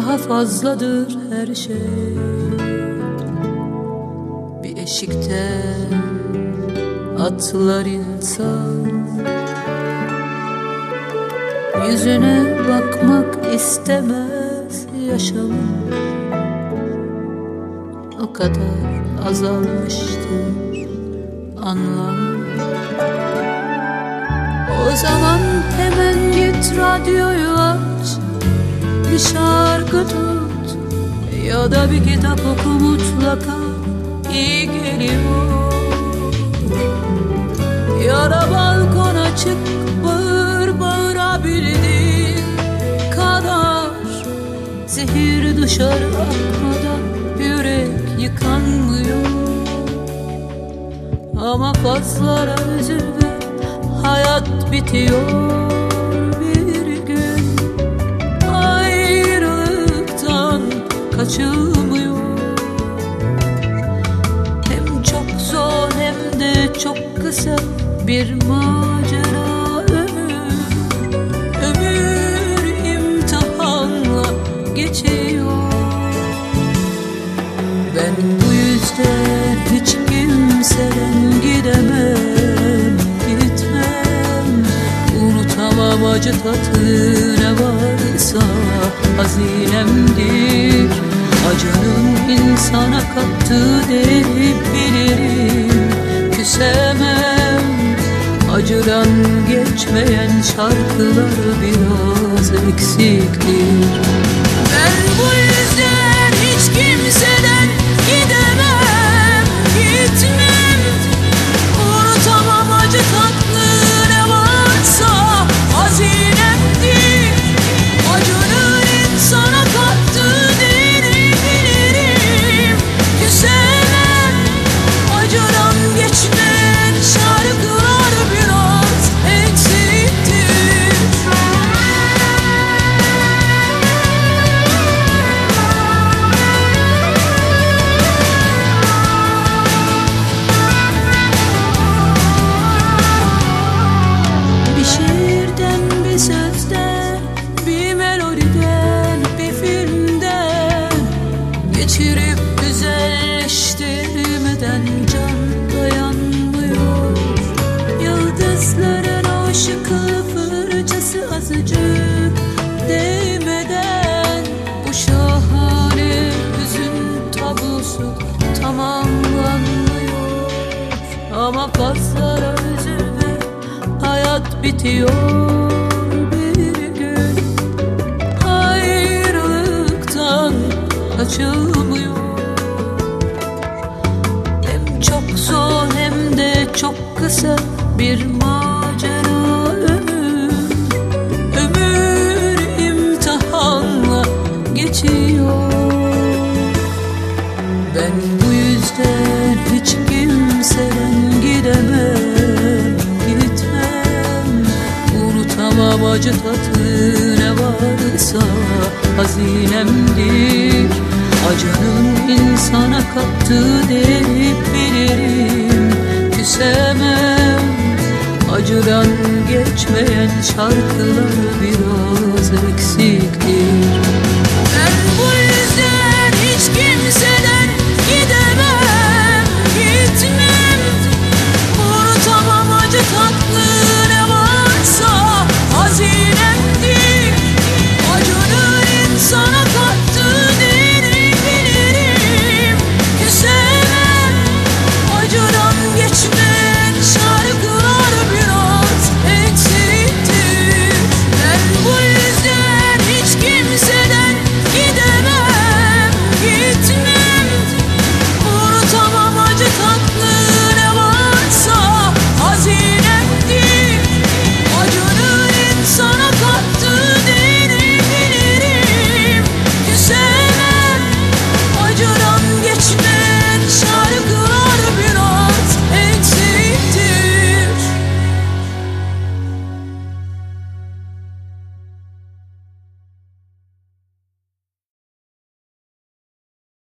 fazladır her şey. Bir eşikte atlar insan. Yüzüne bakmak istemez yaşamın O kadar azalmıştır anlam. O zaman hemen git radyoyu aç şarkı tut ya da bir kitap oku mutlaka. İyi geliyor. Ya balkona çık bağır bağırabildiğin kadar Zehir dışarı akmadan yürek yıkanmıyor. Ama fazlara üzülme hayat bitiyor kaçılmıyor Hem çok zor hem de çok kısa bir macera ömür. Ömür imtihanla geçiyor. Ben bu yüzden hiç kimseden gidemem Gitmem. Unutamam acı tatlı ne varsa hazinemdir Acının insana kattığı değeri bilirim. Küsemem Acıdan geçmeyen şarkılar biraz eksiktir. Ben bu tamamlanmıyor Ama fazla üzülme hayat bitiyor bir gün. Ayrılıktan kaçılmıyor Hem çok zor hem de çok kısa bir bu yüzden hiç kimseden gidemem Gitmem. Unutamam acı tatlı ne varsa hazinemdir Acının insana kattığı değeri bilirim Küsemem. Acıdan geçmeyen şarkılar biraz eksiktir